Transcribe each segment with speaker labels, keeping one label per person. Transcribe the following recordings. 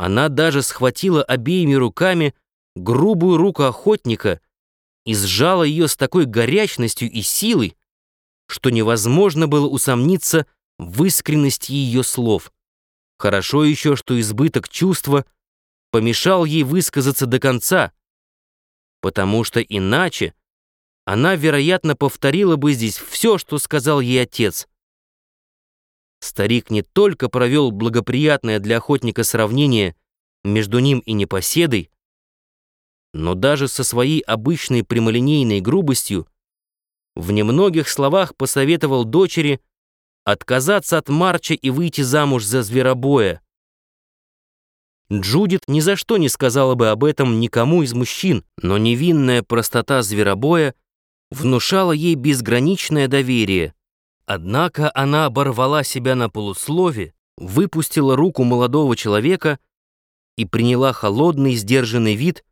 Speaker 1: Она даже схватила обеими руками грубую руку охотника и сжала ее с такой горячностью и силой, что невозможно было усомниться в искренности ее слов. Хорошо еще, что избыток чувства помешал ей высказаться до конца, потому что иначе она, вероятно, повторила бы здесь все, что сказал ей отец. Старик не только провел благоприятное для охотника сравнение между ним и непоседой, но даже со своей обычной прямолинейной грубостью в немногих словах посоветовал дочери отказаться от Марча и выйти замуж за зверобоя. Джудит ни за что не сказала бы об этом никому из мужчин, но невинная простота зверобоя внушала ей безграничное доверие. Однако она оборвала себя на полуслове, выпустила руку молодого человека и приняла холодный, сдержанный вид,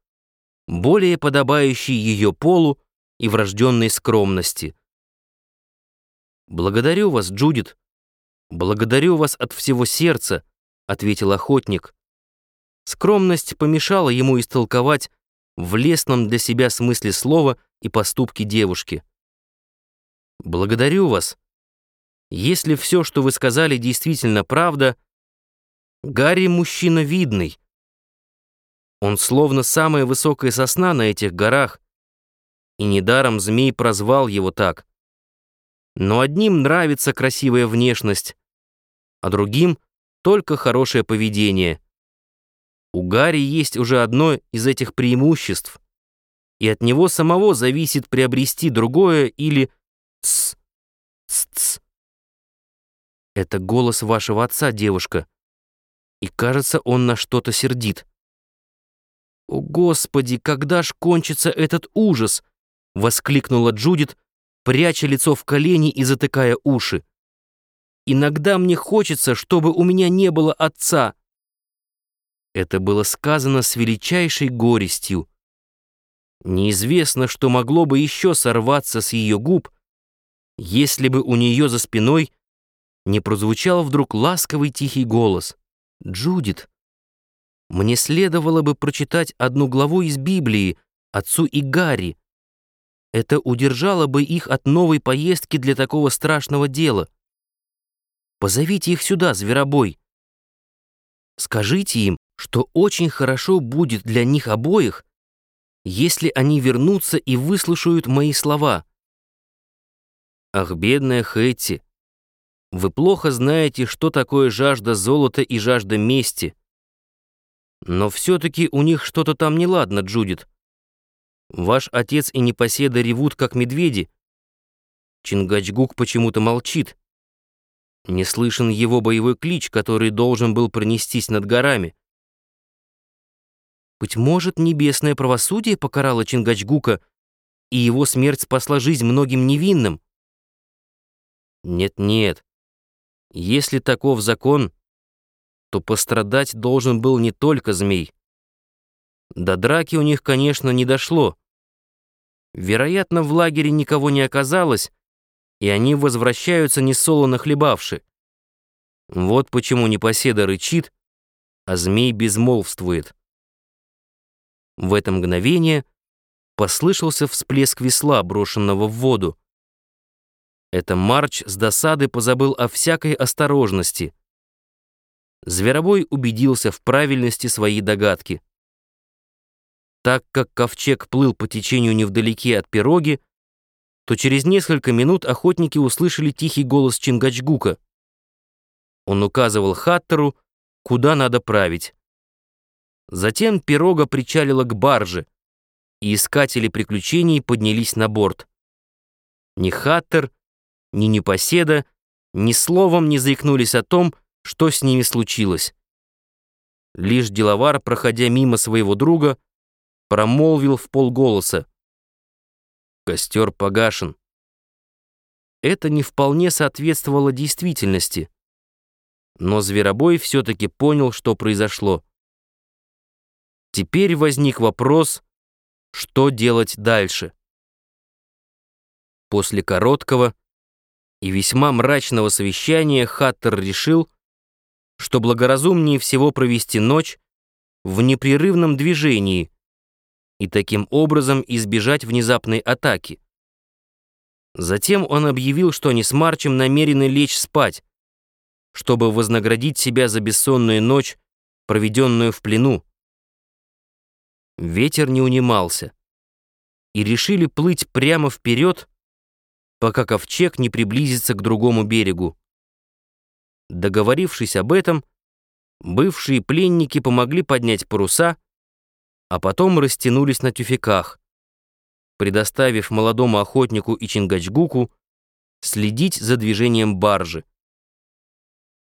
Speaker 1: более подобающий ее полу и врожденной скромности. «Благодарю вас, Джудит. Благодарю вас от всего сердца», — ответил охотник. Скромность помешала ему истолковать в лесном для себя смысле слова и поступки девушки. «Благодарю вас. Если все, что вы сказали, действительно правда, Гарри мужчина видный. Он словно самая высокая сосна на этих горах, и недаром змей прозвал его так. Но одним нравится красивая внешность, а другим — только хорошее поведение. У Гарри есть уже одно из этих преимуществ, и от него самого зависит приобрести другое или «ц, ц, ц». Это голос вашего отца, девушка, и кажется, он на что-то сердит. «О, Господи, когда ж кончится этот ужас?» — воскликнула Джудит, пряча лицо в колени и затыкая уши. «Иногда мне хочется, чтобы у меня не было отца». Это было сказано с величайшей горестью. Неизвестно, что могло бы еще сорваться с ее губ, если бы у нее за спиной не прозвучал вдруг ласковый тихий голос. «Джудит, мне следовало бы прочитать одну главу из Библии отцу и Гарри, это удержало бы их от новой поездки для такого страшного дела. Позовите их сюда, зверобой. Скажите им, что очень хорошо будет для них обоих, если они вернутся и выслушают мои слова. Ах, бедная Хэтти, вы плохо знаете, что такое жажда золота и жажда мести. Но все-таки у них что-то там неладно, Джудит. Ваш отец и непоседа ревут, как медведи. Чингачгук почему-то молчит. Не слышен его боевой клич, который должен был пронестись над горами. Быть может, небесное правосудие покарало Чингачгука, и его смерть спасла жизнь многим невинным? Нет-нет. Если таков закон, то пострадать должен был не только змей. До драки у них, конечно, не дошло. Вероятно, в лагере никого не оказалось, и они возвращаются несолоно хлебавши. Вот почему непоседа рычит, а змей безмолвствует. В это мгновение послышался всплеск весла, брошенного в воду. Это Марч с досады позабыл о всякой осторожности. Зверобой убедился в правильности своей догадки. Так как ковчег плыл по течению невдалеке от пироги, то через несколько минут охотники услышали тихий голос Чингачгука. Он указывал Хаттеру, куда надо править. Затем пирога причалила к барже, и искатели приключений поднялись на борт. Ни Хаттер, ни Непоседа ни словом не заикнулись о том, что с ними случилось. Лишь деловар, проходя мимо своего друга, промолвил в полголоса. Костер погашен. Это не вполне соответствовало действительности. Но Зверобой все-таки понял, что произошло. Теперь возник вопрос, что делать дальше. После короткого и весьма мрачного совещания Хаттер решил, что благоразумнее всего провести ночь в непрерывном движении и таким образом избежать внезапной атаки. Затем он объявил, что они с Марчем намерены лечь спать, чтобы вознаградить себя за бессонную ночь, проведенную в плену. Ветер не унимался, и решили плыть прямо вперед, пока ковчег не приблизится к другому берегу. Договорившись об этом, бывшие пленники помогли поднять паруса, а потом растянулись на тюфяках, предоставив молодому охотнику и Чингачгуку следить за движением баржи.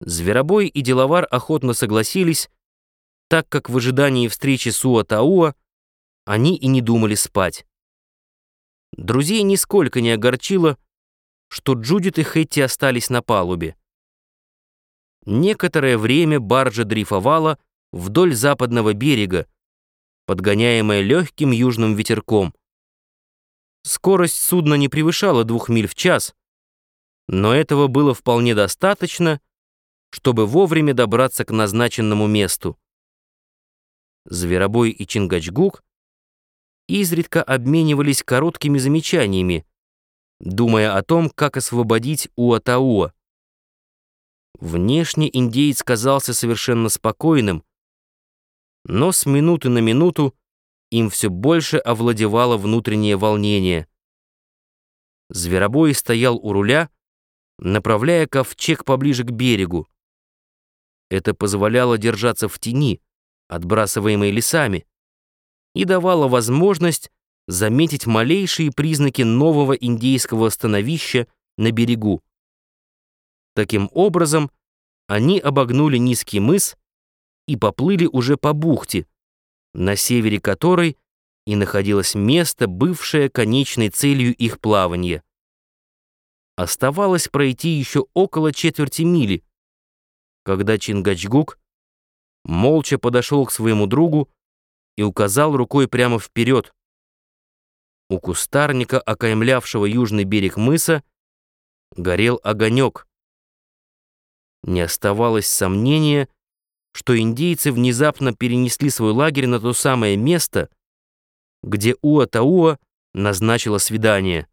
Speaker 1: Зверобой и деловар охотно согласились, так как в ожидании встречи с Уа-Тауа они и не думали спать. Друзей нисколько не огорчило, что Джудит и Хэтти остались на палубе. Некоторое время баржа дрейфовала вдоль западного берега, подгоняемая легким южным ветерком. Скорость судна не превышала двух миль в час, но этого было вполне достаточно, чтобы вовремя добраться к назначенному месту. Зверобой и Чингачгук изредка обменивались короткими замечаниями, думая о том, как освободить Уатауа. Внешне индеец казался совершенно спокойным, но с минуты на минуту им все больше овладевало внутреннее волнение. Зверобой стоял у руля, направляя ковчег поближе к берегу. Это позволяло держаться в тени, отбрасываемой лесами, и давало возможность заметить малейшие признаки нового индейского становища на берегу. Таким образом, они обогнули низкий мыс и поплыли уже по бухте, на севере которой и находилось место, бывшее конечной целью их плавания. Оставалось пройти еще около четверти мили, когда Чингачгук молча подошел к своему другу и указал рукой прямо вперед. У кустарника, окаймлявшего южный берег мыса, горел огонек. Не оставалось сомнения, что индейцы внезапно перенесли свой лагерь на то самое место, где Уа-Тауа назначила свидание.